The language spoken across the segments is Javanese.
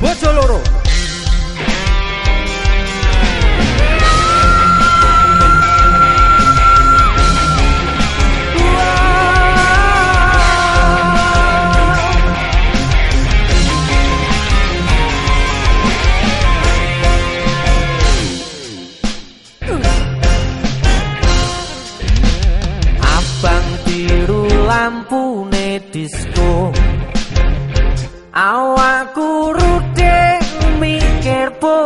Bojoloro. Lampu ne disco Awak kurang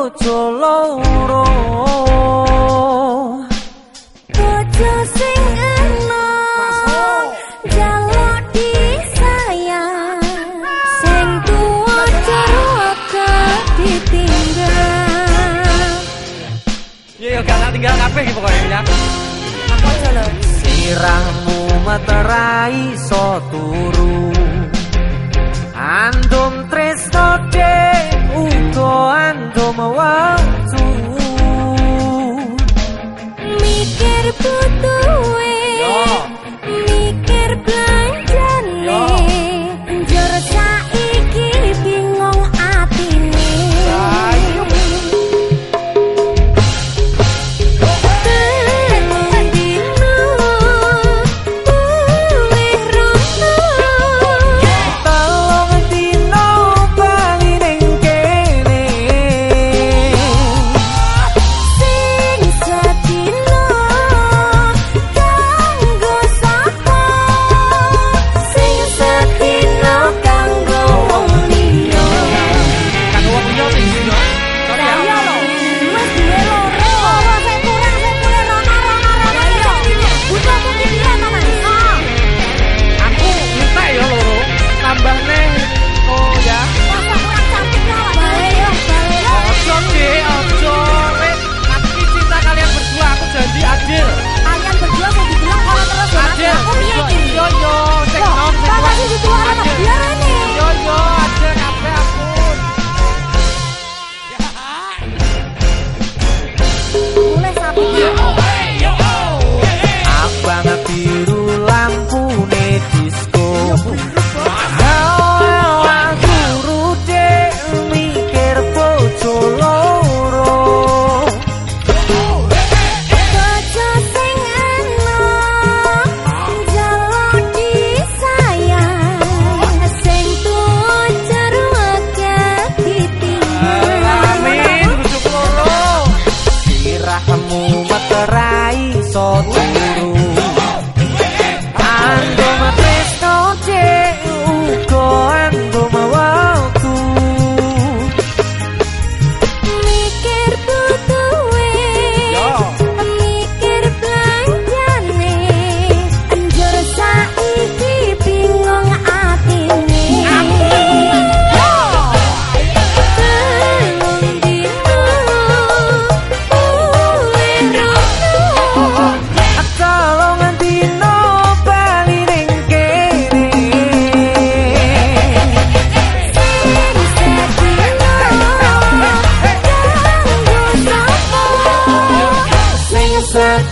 bojo loro. Bojo sing enom jaluk disayang. Sing tuwa ceroka ditinggal. Iya, iya, yo yo gak tinggal kabeh pokoknya aku aja sirahmu materai so turu.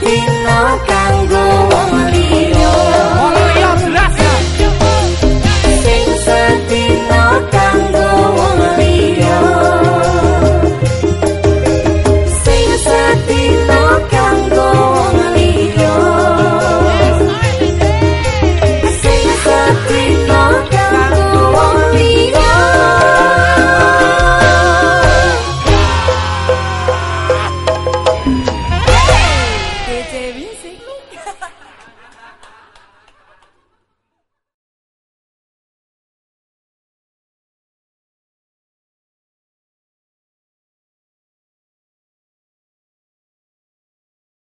imagino que